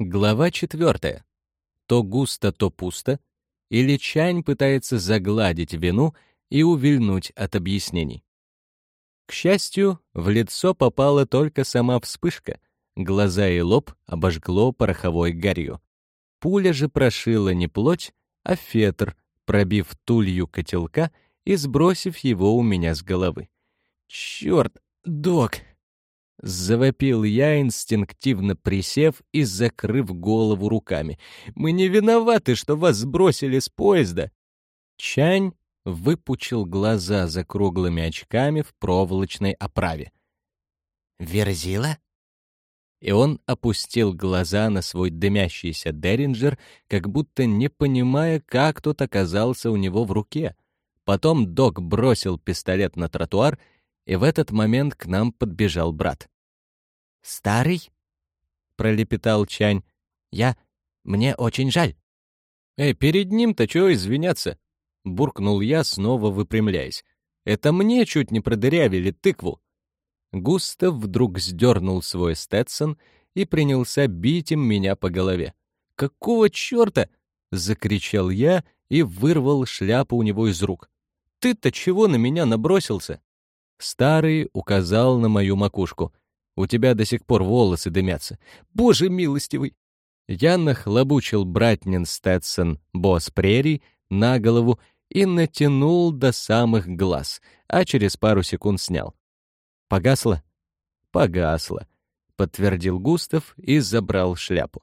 Глава четвертая. То густо, то пусто, или Чань пытается загладить вину и увильнуть от объяснений. К счастью, в лицо попала только сама вспышка, глаза и лоб обожгло пороховой гарью. Пуля же прошила не плоть, а фетр, пробив тулью котелка и сбросив его у меня с головы. «Черт, док!» Завопил я, инстинктивно присев и закрыв голову руками. «Мы не виноваты, что вас сбросили с поезда!» Чань выпучил глаза за круглыми очками в проволочной оправе. «Верзила?» И он опустил глаза на свой дымящийся Деринджер, как будто не понимая, как тот оказался у него в руке. Потом док бросил пистолет на тротуар — и в этот момент к нам подбежал брат. «Старый?» — пролепетал Чань. «Я... Мне очень жаль». «Эй, перед ним-то чего извиняться?» — буркнул я, снова выпрямляясь. «Это мне чуть не продырявили тыкву». Густав вдруг сдернул свой Стэтсон и принялся бить им меня по голове. «Какого черта?» — закричал я и вырвал шляпу у него из рук. «Ты-то чего на меня набросился?» Старый указал на мою макушку. «У тебя до сих пор волосы дымятся. Боже милостивый!» Я нахлобучил братнин Сtetson босс прерий на голову и натянул до самых глаз, а через пару секунд снял. «Погасло?» «Погасло», — подтвердил Густав и забрал шляпу.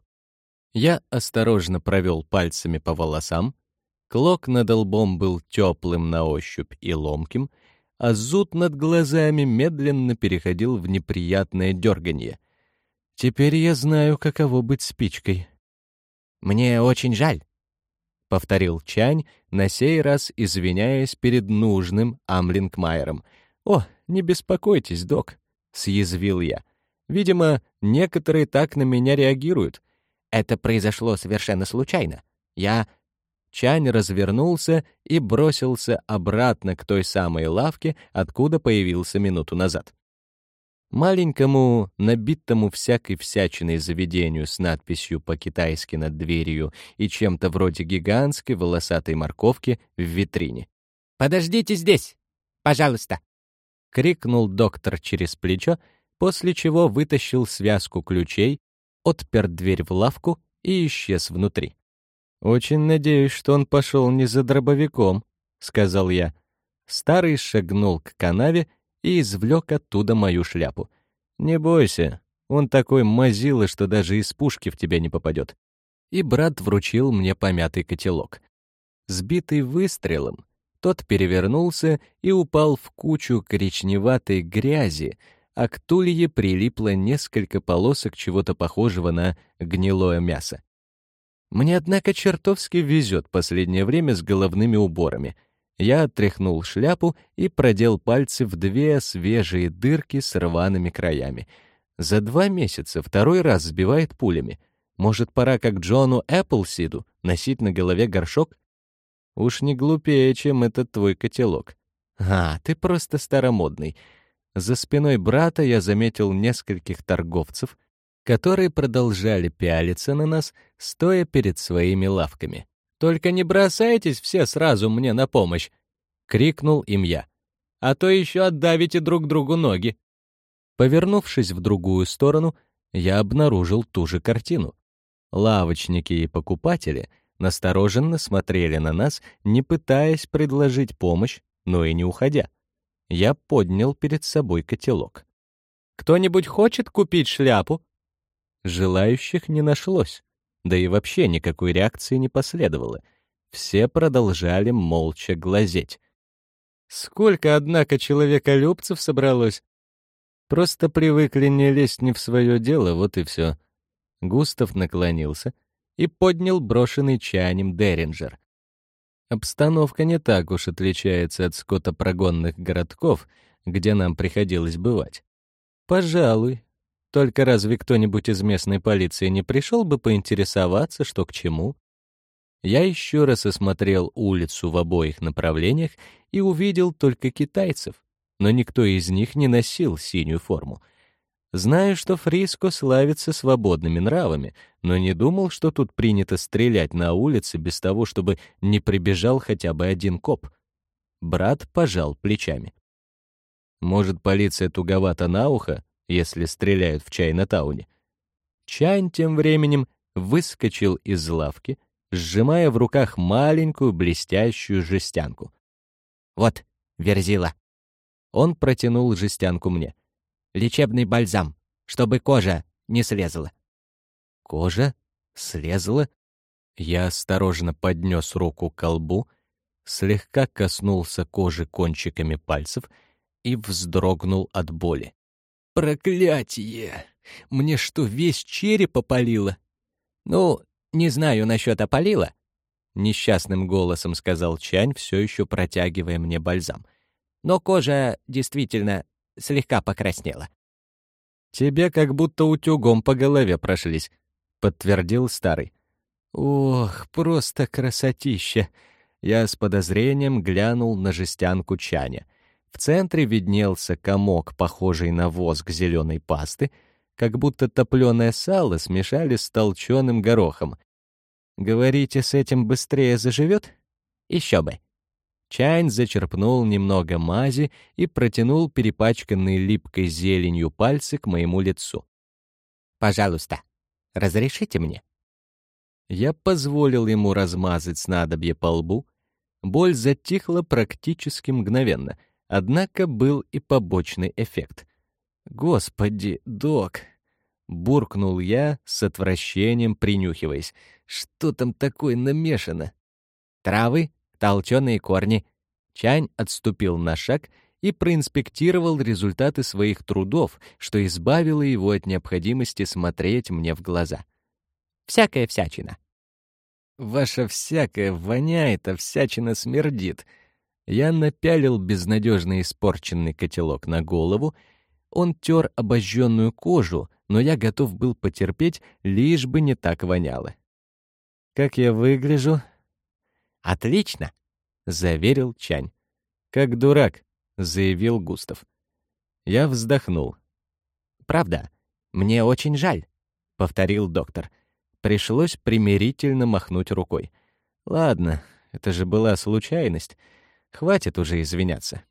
Я осторожно провел пальцами по волосам. Клок над лбом был теплым на ощупь и ломким — а зуд над глазами медленно переходил в неприятное дерганье. Теперь я знаю, каково быть спичкой. «Мне очень жаль», — повторил Чань, на сей раз извиняясь перед нужным Амлингмайером. «О, не беспокойтесь, док», — съязвил я. «Видимо, некоторые так на меня реагируют. Это произошло совершенно случайно. Я Чань развернулся и бросился обратно к той самой лавке, откуда появился минуту назад. Маленькому, набитому всякой всячиной заведению с надписью по-китайски над дверью и чем-то вроде гигантской волосатой морковки в витрине. «Подождите здесь! Пожалуйста!» — крикнул доктор через плечо, после чего вытащил связку ключей, отпер дверь в лавку и исчез внутри. «Очень надеюсь, что он пошел не за дробовиком», — сказал я. Старый шагнул к канаве и извлек оттуда мою шляпу. «Не бойся, он такой мазила, что даже из пушки в тебя не попадет». И брат вручил мне помятый котелок. Сбитый выстрелом, тот перевернулся и упал в кучу коричневатой грязи, а к тулье прилипло несколько полосок чего-то похожего на гнилое мясо. Мне, однако, чертовски везет последнее время с головными уборами. Я отряхнул шляпу и продел пальцы в две свежие дырки с рваными краями. За два месяца второй раз сбивает пулями. Может, пора, как Джону Эпплсиду, носить на голове горшок? Уж не глупее, чем этот твой котелок. А, ты просто старомодный. За спиной брата я заметил нескольких торговцев, которые продолжали пялиться на нас, стоя перед своими лавками. «Только не бросайтесь все сразу мне на помощь!» — крикнул им я. «А то еще отдавите друг другу ноги!» Повернувшись в другую сторону, я обнаружил ту же картину. Лавочники и покупатели настороженно смотрели на нас, не пытаясь предложить помощь, но и не уходя. Я поднял перед собой котелок. «Кто-нибудь хочет купить шляпу?» Желающих не нашлось, да и вообще никакой реакции не последовало. Все продолжали молча глазеть. Сколько, однако, человеколюбцев собралось? Просто привыкли не лезть не в свое дело, вот и все. Густав наклонился и поднял брошенный чайнем Деринджер. Обстановка не так уж отличается от скотопрогонных городков, где нам приходилось бывать. Пожалуй, только разве кто-нибудь из местной полиции не пришел бы поинтересоваться, что к чему? Я еще раз осмотрел улицу в обоих направлениях и увидел только китайцев, но никто из них не носил синюю форму. Знаю, что Фриско славится свободными нравами, но не думал, что тут принято стрелять на улице без того, чтобы не прибежал хотя бы один коп. Брат пожал плечами. Может, полиция туговата на ухо, если стреляют в Чайна-тауне? Чайн тем временем выскочил из лавки, сжимая в руках маленькую блестящую жестянку. «Вот, верзила». Он протянул жестянку мне лечебный бальзам, чтобы кожа не слезла». «Кожа? Слезла?» Я осторожно поднес руку к колбу, слегка коснулся кожи кончиками пальцев и вздрогнул от боли. «Проклятие! Мне что, весь череп опалило?» «Ну, не знаю насчет опалило», — несчастным голосом сказал Чань, все еще протягивая мне бальзам. «Но кожа действительно слегка покраснела. «Тебе как будто утюгом по голове прошлись», — подтвердил старый. «Ох, просто красотища!» Я с подозрением глянул на жестянку чаня. В центре виднелся комок, похожий на воск зеленой пасты, как будто топленое сало смешали с толченым горохом. «Говорите, с этим быстрее заживет?» «Еще бы!» Чайн зачерпнул немного мази и протянул перепачканные липкой зеленью пальцы к моему лицу. «Пожалуйста, разрешите мне?» Я позволил ему размазать снадобье по лбу. Боль затихла практически мгновенно, однако был и побочный эффект. «Господи, док!» — буркнул я с отвращением, принюхиваясь. «Что там такое намешано?» «Травы, толченые корни. Чань отступил на шаг и проинспектировал результаты своих трудов, что избавило его от необходимости смотреть мне в глаза. «Всякая всячина». «Ваша всякая воняет, а всячина смердит». Я напялил безнадежно испорченный котелок на голову. Он тер обожженную кожу, но я готов был потерпеть, лишь бы не так воняло. «Как я выгляжу?» «Отлично!» — заверил Чань. «Как дурак», — заявил Густав. Я вздохнул. «Правда, мне очень жаль», — повторил доктор. Пришлось примирительно махнуть рукой. «Ладно, это же была случайность. Хватит уже извиняться».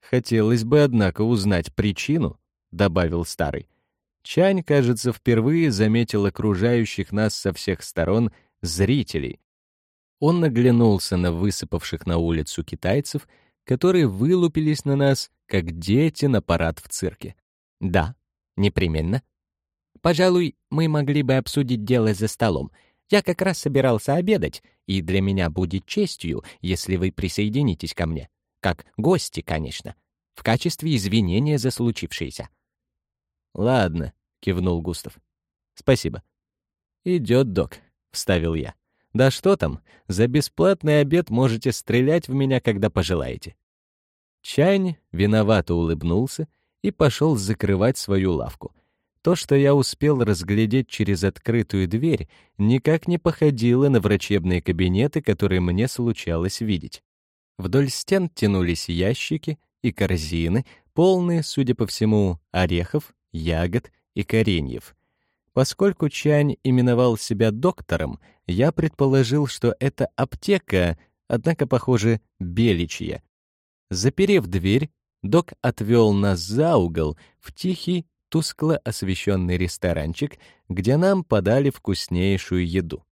«Хотелось бы, однако, узнать причину», — добавил старый. Чань, кажется, впервые заметил окружающих нас со всех сторон зрителей, он наглянулся на высыпавших на улицу китайцев, которые вылупились на нас, как дети на парад в цирке. «Да, непременно. Пожалуй, мы могли бы обсудить дело за столом. Я как раз собирался обедать, и для меня будет честью, если вы присоединитесь ко мне. Как гости, конечно, в качестве извинения за случившееся». «Ладно», — кивнул Густав. «Спасибо». «Идет, док», — вставил я. Да что там, за бесплатный обед можете стрелять в меня, когда пожелаете. Чань виновато улыбнулся и пошел закрывать свою лавку. То, что я успел разглядеть через открытую дверь, никак не походило на врачебные кабинеты, которые мне случалось видеть. Вдоль стен тянулись ящики и корзины, полные, судя по всему, орехов, ягод и кореньев. Поскольку Чань именовал себя доктором, я предположил, что это аптека, однако, похоже, беличья. Заперев дверь, док отвел нас за угол в тихий, тускло освещенный ресторанчик, где нам подали вкуснейшую еду.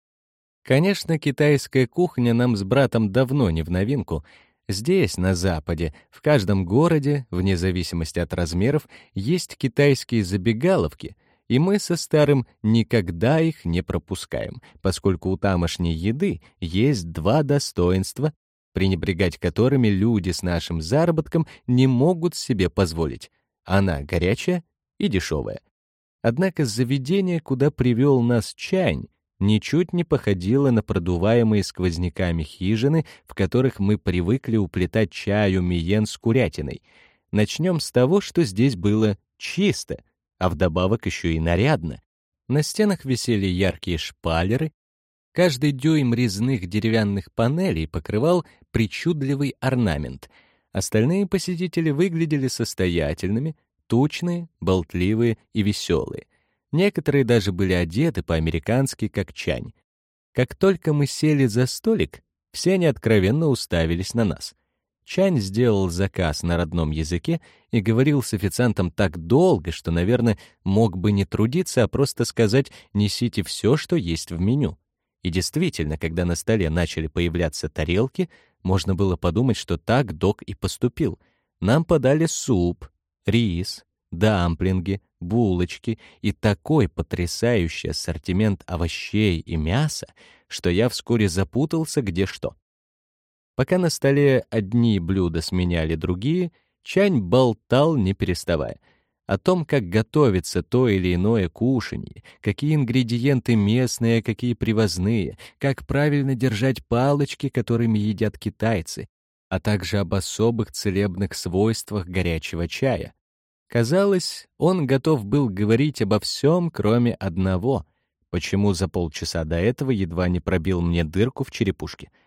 Конечно, китайская кухня нам с братом давно не в новинку. Здесь, на Западе, в каждом городе, вне зависимости от размеров, есть китайские забегаловки, и мы со старым никогда их не пропускаем, поскольку у тамошней еды есть два достоинства, пренебрегать которыми люди с нашим заработком не могут себе позволить. Она горячая и дешевая. Однако заведение, куда привел нас Чань, ничуть не походило на продуваемые сквозняками хижины, в которых мы привыкли уплетать чаю миен с курятиной. Начнем с того, что здесь было чисто — а вдобавок еще и нарядно. На стенах висели яркие шпалеры, каждый дюйм резных деревянных панелей покрывал причудливый орнамент. Остальные посетители выглядели состоятельными, тучные, болтливые и веселые. Некоторые даже были одеты по-американски, как чань. Как только мы сели за столик, все они откровенно уставились на нас. Чань сделал заказ на родном языке и говорил с официантом так долго, что, наверное, мог бы не трудиться, а просто сказать «несите все, что есть в меню». И действительно, когда на столе начали появляться тарелки, можно было подумать, что так док и поступил. Нам подали суп, рис, дамплинги, булочки и такой потрясающий ассортимент овощей и мяса, что я вскоре запутался где что. Пока на столе одни блюда сменяли другие, Чань болтал, не переставая, о том, как готовится то или иное кушанье, какие ингредиенты местные, какие привозные, как правильно держать палочки, которыми едят китайцы, а также об особых целебных свойствах горячего чая. Казалось, он готов был говорить обо всем, кроме одного, почему за полчаса до этого едва не пробил мне дырку в черепушке —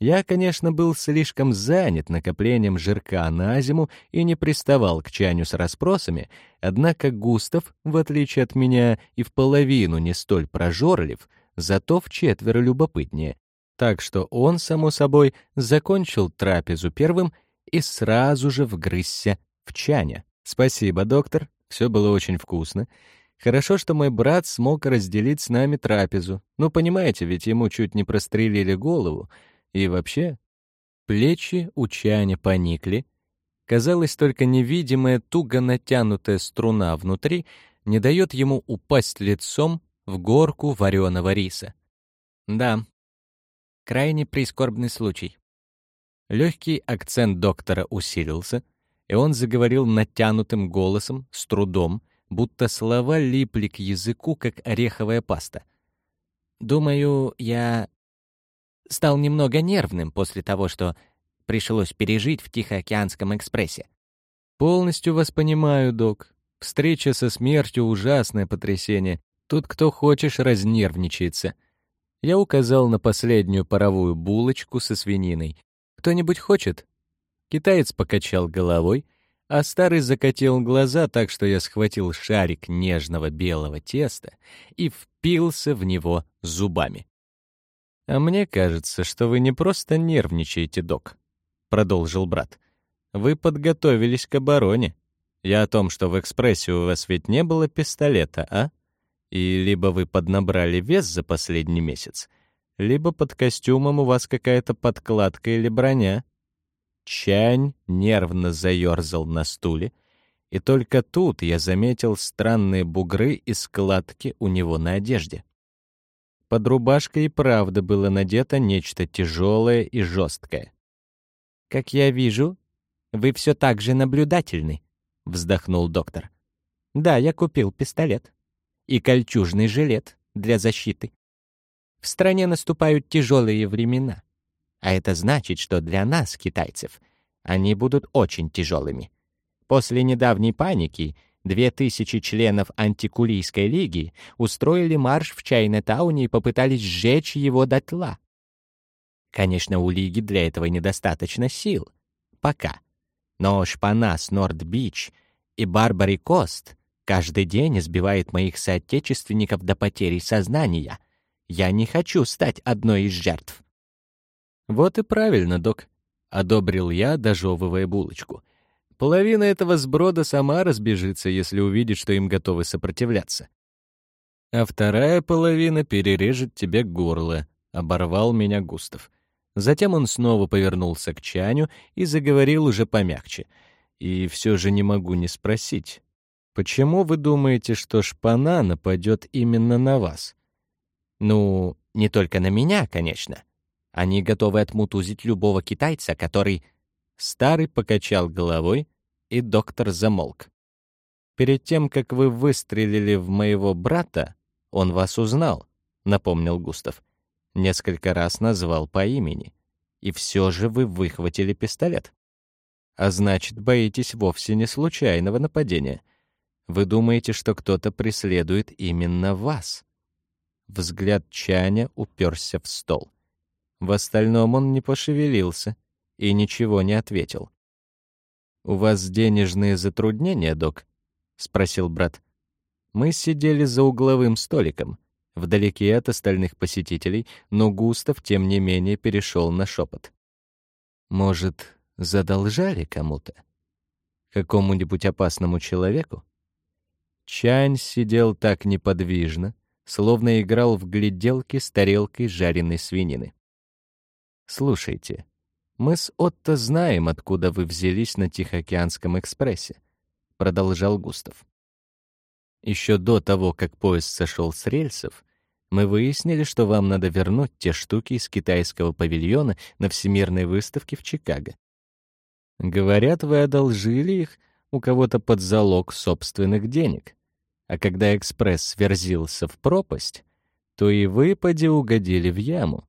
я, конечно, был слишком занят накоплением жирка на зиму и не приставал к чаню с расспросами, однако Густав, в отличие от меня, и в половину не столь прожорлив, зато в четверо любопытнее. Так что он, само собой, закончил трапезу первым и сразу же вгрызся в чаня. «Спасибо, доктор, все было очень вкусно. Хорошо, что мой брат смог разделить с нами трапезу. Ну, понимаете, ведь ему чуть не прострелили голову, и вообще, плечи у Чаня поникли. Казалось, только невидимая, туго натянутая струна внутри не дает ему упасть лицом в горку вареного риса. Да, крайне прискорбный случай. Легкий акцент доктора усилился, и он заговорил натянутым голосом, с трудом, будто слова липли к языку, как ореховая паста. «Думаю, я стал немного нервным после того, что пришлось пережить в Тихоокеанском экспрессе. Полностью вас понимаю, док. Встреча со смертью — ужасное потрясение. Тут кто хочешь разнервничается. Я указал на последнюю паровую булочку со свининой. Кто-нибудь хочет? Китаец покачал головой, а старый закатил глаза так, что я схватил шарик нежного белого теста и впился в него зубами. «А мне кажется, что вы не просто нервничаете, док», — продолжил брат. «Вы подготовились к обороне. Я о том, что в экспрессе у вас ведь не было пистолета, а? И либо вы поднабрали вес за последний месяц, либо под костюмом у вас какая-то подкладка или броня». Чань нервно заерзал на стуле, и только тут я заметил странные бугры и складки у него на одежде. Под рубашкой и правда было надето нечто тяжелое и жесткое. «Как я вижу, вы все так же наблюдательны», — вздохнул доктор. «Да, я купил пистолет. И кольчужный жилет для защиты. В стране наступают тяжелые времена. А это значит, что для нас, китайцев, они будут очень тяжелыми. После недавней паники — Две тысячи членов антикулийской лиги устроили марш в Чайнатауне и попытались сжечь его дотла. Конечно, у лиги для этого недостаточно сил. Пока. Но шпана с Норд-Бич и Барбари Кост каждый день избивает моих соотечественников до потери сознания. Я не хочу стать одной из жертв. Вот и правильно, док, — одобрил я, дожевывая булочку. Половина этого сброда сама разбежится, если увидит, что им готовы сопротивляться. А вторая половина перережет тебе горло, — оборвал меня Густав. Затем он снова повернулся к Чаню и заговорил уже помягче. И все же не могу не спросить. Почему вы думаете, что шпана нападет именно на вас? Ну, не только на меня, конечно. Они готовы отмутузить любого китайца, который Старый покачал головой, и доктор замолк. «Перед тем, как вы выстрелили в моего брата, он вас узнал», — напомнил Густав. Несколько раз назвал по имени. И все же вы выхватили пистолет. А значит, боитесь вовсе не случайного нападения. Вы думаете, что кто-то преследует именно вас. Взгляд Чаня уперся в стол. В остальном он не пошевелился — и ничего не ответил. «У вас денежные затруднения, док?» спросил брат. Мы сидели за угловым столиком, вдалеке от остальных посетителей, но Густав, тем не менее, перешел на шепот. Может, задолжали кому-то? Какому-нибудь опасному человеку? Чань сидел так неподвижно, словно играл в гляделки с тарелкой жареной свинины. «Слушайте, мы с Отто знаем, откуда вы взялись на Тихоокеанском экспрессе», — продолжал Густав. Еще до того, как поезд сошел с рельсов, мы выяснили, что вам надо вернуть те штуки из китайского павильона на Всемирной выставке в Чикаго. Говорят, вы одолжили их у кого-то под залог собственных денег. А когда экспресс сверзился в пропасть, то и вы угодили в яму.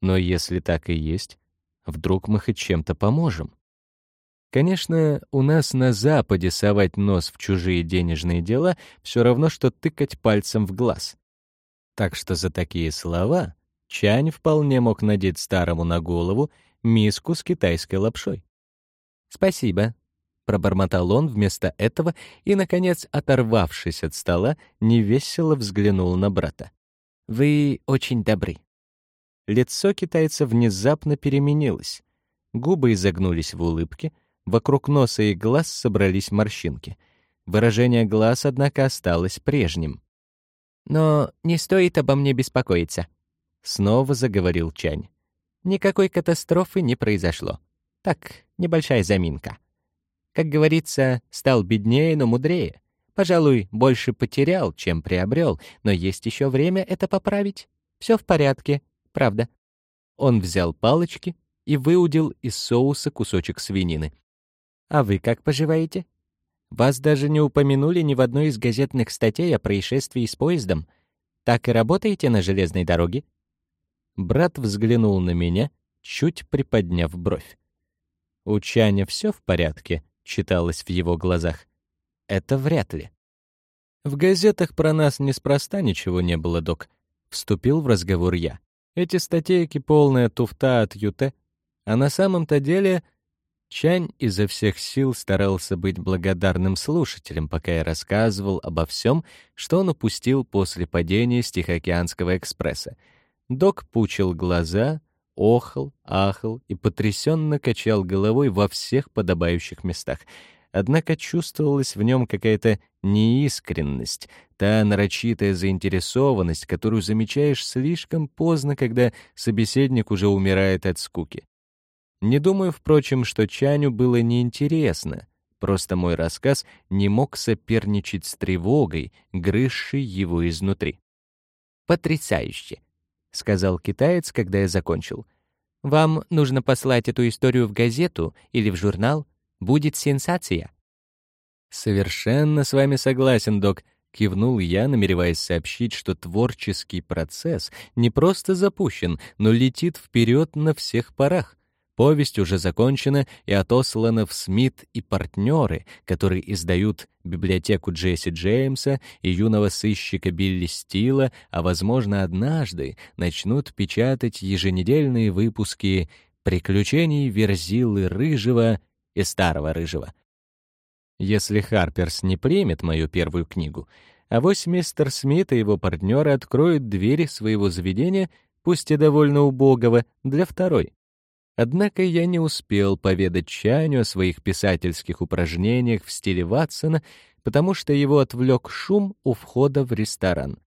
Но если так и есть, вдруг мы хоть чем-то поможем. Конечно, у нас на Западе совать нос в чужие денежные дела все равно, что тыкать пальцем в глаз. Так что за такие слова Чань вполне мог надеть старому на голову миску с китайской лапшой. «Спасибо», Пробормотал он вместо этого и, наконец, оторвавшись от стола, невесело взглянул на брата. «Вы очень добры». Лицо китайца внезапно переменилось. Губы изогнулись в улыбке, вокруг носа и глаз собрались морщинки. Выражение глаз, однако, осталось прежним. «Но не стоит обо мне беспокоиться», — снова заговорил Чань. «Никакой катастрофы не произошло. Так, небольшая заминка». Как говорится, стал беднее, но мудрее. Пожалуй, больше потерял, чем приобрел, но есть еще время это поправить. Все в порядке, правда. Он взял палочки и выудил из соуса кусочек свинины. А вы как поживаете? Вас даже не упомянули ни в одной из газетных статей о происшествии с поездом. Так и работаете на железной дороге? Брат взглянул на меня, чуть приподняв бровь. У Чаня все в порядке, читалось в его глазах. Это вряд ли. В газетах про нас неспроста ничего не было, док. Вступил в разговор я. Эти статейки полная туфта от ЮТ. А на самом-то деле Чань изо всех сил старался быть благодарным слушателем, пока я рассказывал обо всем, что он упустил после падения Тихоокеанского экспресса. Док пучил глаза, охал, ахал и потрясенно качал головой во всех подобающих местах. Однако чувствовалась в нем какая-то неискренность, та нарочитая заинтересованность, которую замечаешь слишком поздно, когда собеседник уже умирает от скуки. Не думаю, впрочем, что Чаню было неинтересно. Просто мой рассказ не мог соперничать с тревогой, грызшей его изнутри. «Потрясающе! — сказал китаец, когда я закончил. «Вам нужно послать эту историю в газету или в журнал. Будет сенсация». «Совершенно с вами согласен, док», — кивнул я, намереваясь сообщить, что творческий процесс не просто запущен, но летит вперед на всех парах. Повесть уже закончена и отослана в Смит и партнеры, которые издают библиотеку Джесси Джеймса и юного сыщика Билли Стила, а, возможно, однажды начнут печатать еженедельные выпуски «Приключений Верзилы Рыжего» и Старого Рыжего. Если Харперс не примет мою первую книгу, авось мистер Смит и его партнеры откроют двери своего заведения, пусть и довольно убогого, для второй. Однако я не успел поведать Чаню о своих писательских упражнениях в стиле Ватсона, потому что его отвлек шум у входа в ресторан.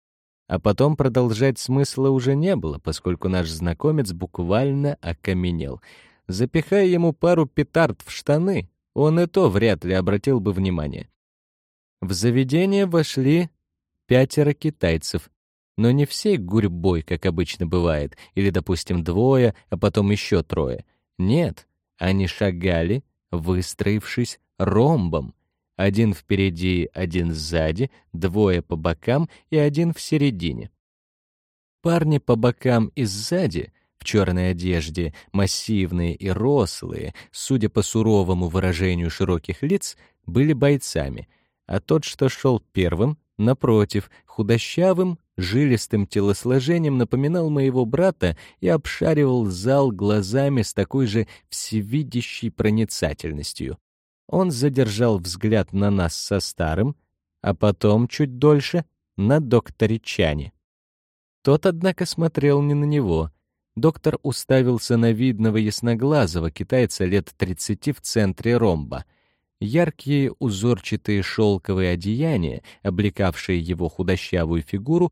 А потом продолжать смысла уже не было, поскольку наш знакомец буквально окаменел. Запихая ему пару петард в штаны, он и то вряд ли обратил бы внимание. В заведение вошли пятеро китайцев, но не всей гурьбой, как обычно бывает, или, допустим, двое, а потом еще трое. Нет, они шагали, выстроившись ромбом. Один впереди, один сзади, двое по бокам и один в середине. Парни по бокам и сзади в черной одежде, массивные и рослые, судя по суровому выражению широких лиц, были бойцами, а тот, что шел первым, напротив, худощавым, жилистым телосложением напоминал моего брата и обшаривал зал глазами с такой же всевидящей проницательностью. Он задержал взгляд на нас со старым, а потом чуть дольше на докторе Чане. Тот, однако, смотрел не на него. Доктор уставился на видного ясноглазого китайца лет 30 в центре ромба. Яркие узорчатые шелковые одеяния, облекавшие его худощавую фигуру,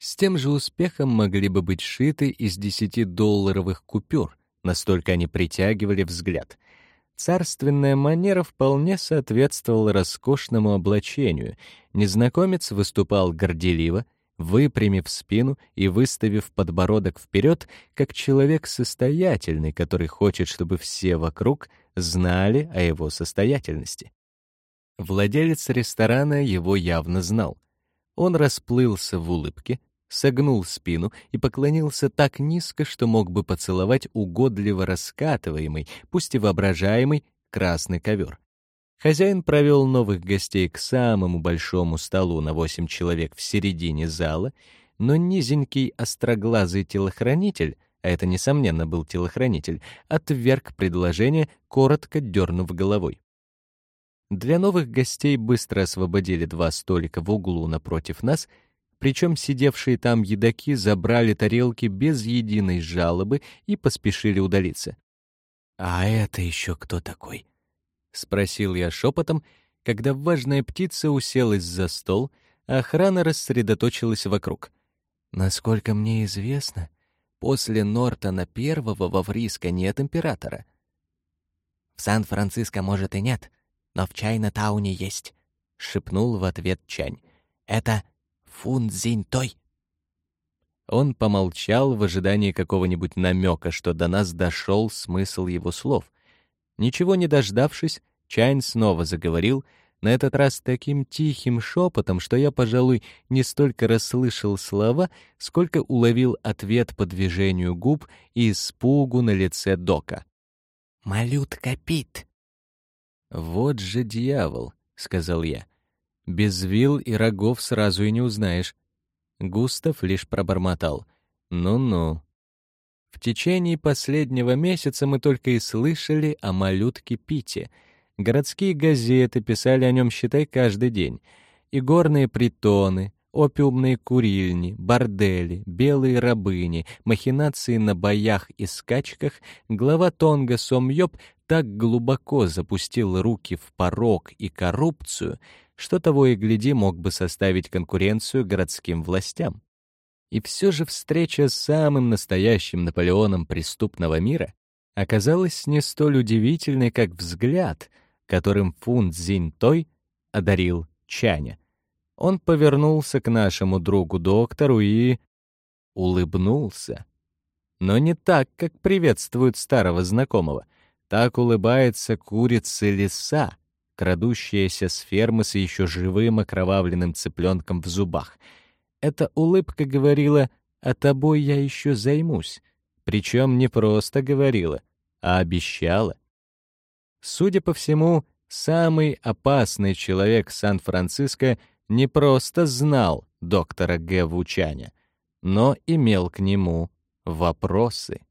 с тем же успехом могли бы быть сшиты из десятидолларовых купюр, настолько они притягивали взгляд. Царственная манера вполне соответствовала роскошному облачению. Незнакомец выступал горделиво, выпрямив спину и выставив подбородок вперед, как человек состоятельный, который хочет, чтобы все вокруг знали о его состоятельности. Владелец ресторана его явно знал. Он расплылся в улыбке, согнул спину и поклонился так низко, что мог бы поцеловать угодливо раскатываемый, пусть и воображаемый, красный ковер. Хозяин провел новых гостей к самому большому столу на восемь человек в середине зала, но низенький остроглазый телохранитель, а это, несомненно, был телохранитель, отверг предложение, коротко дернув головой. Для новых гостей быстро освободили два столика в углу напротив нас — причем сидевшие там едоки забрали тарелки без единой жалобы и поспешили удалиться. «А это еще кто такой?» — спросил я шепотом, когда важная птица уселась за стол, а охрана рассредоточилась вокруг. «Насколько мне известно, после Нортона Первого во Фриско нет императора». «В Сан-Франциско, может, и нет, но в Чайна-тауне есть», — шепнул в ответ Чань. «Это Фунзиньтой. Он помолчал в ожидании какого-нибудь намека, что до нас дошел смысл его слов. Ничего не дождавшись, Чайн снова заговорил, на этот раз таким тихим шепотом, что я, пожалуй, не столько расслышал слова, сколько уловил ответ по движению губ и испугу на лице Дока. «Малютка Пит!» «Вот же дьявол!» — сказал я. Без вил и рогов сразу и не узнаешь. Густав лишь пробормотал. Ну-ну. В течение последнего месяца мы только и слышали о малютке Пите. Городские газеты писали о нем, считай, каждый день. И горные притоны, опиумные курильни, бордели, белые рабыни, махинации на боях и скачках, глава Тонга Сомьёб так глубоко запустил руки в порог и коррупцию, что того и гляди мог бы составить конкуренцию городским властям. И все же встреча с самым настоящим Наполеоном преступного мира оказалась не столь удивительной, как взгляд, которым Фун Цзиньтой одарил Чаня. Он повернулся к нашему другу-доктору и... улыбнулся. Но не так, как приветствуют старого знакомого. Так улыбается курица лиса, крадущаяся с фермы с еще живым окровавленным цыпленком в зубах. Эта улыбка говорила «А тобой я еще займусь». Причем не просто говорила, а обещала. Судя по всему, самый опасный человек Сан-Франциско не просто знал доктора Г. Вучаня, но имел к нему вопросы.